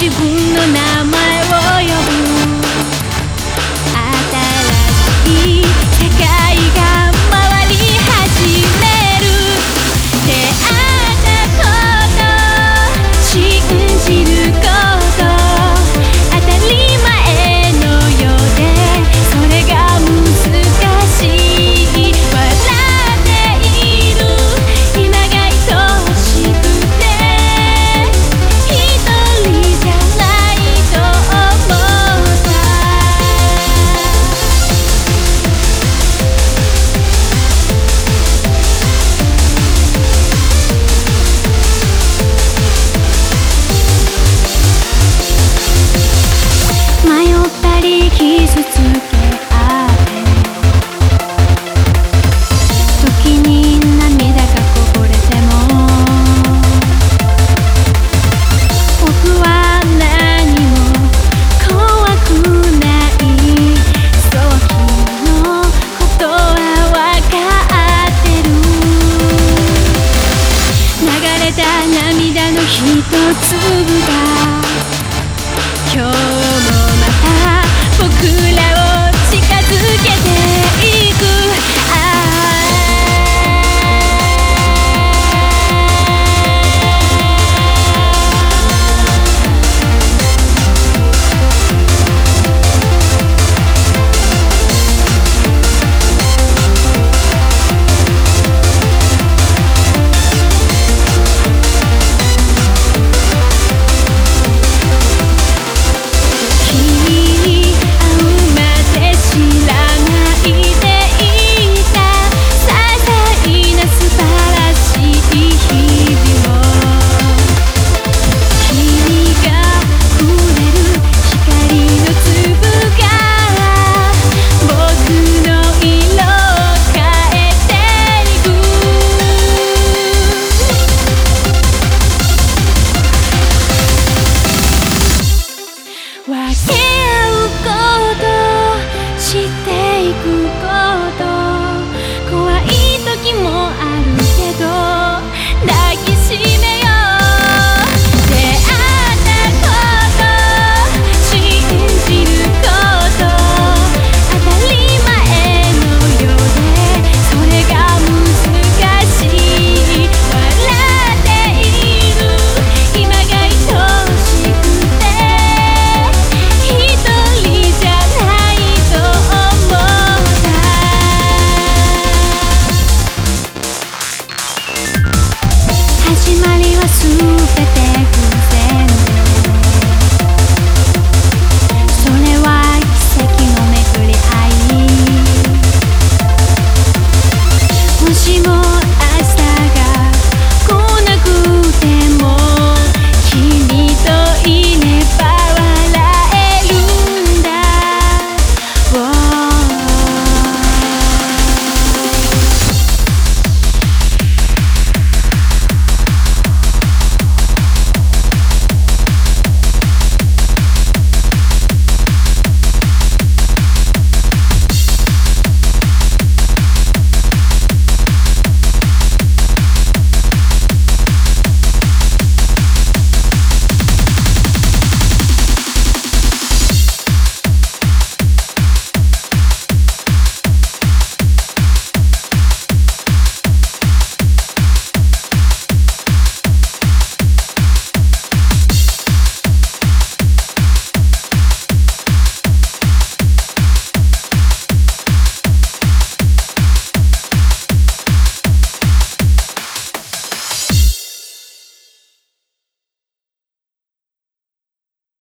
自分の名前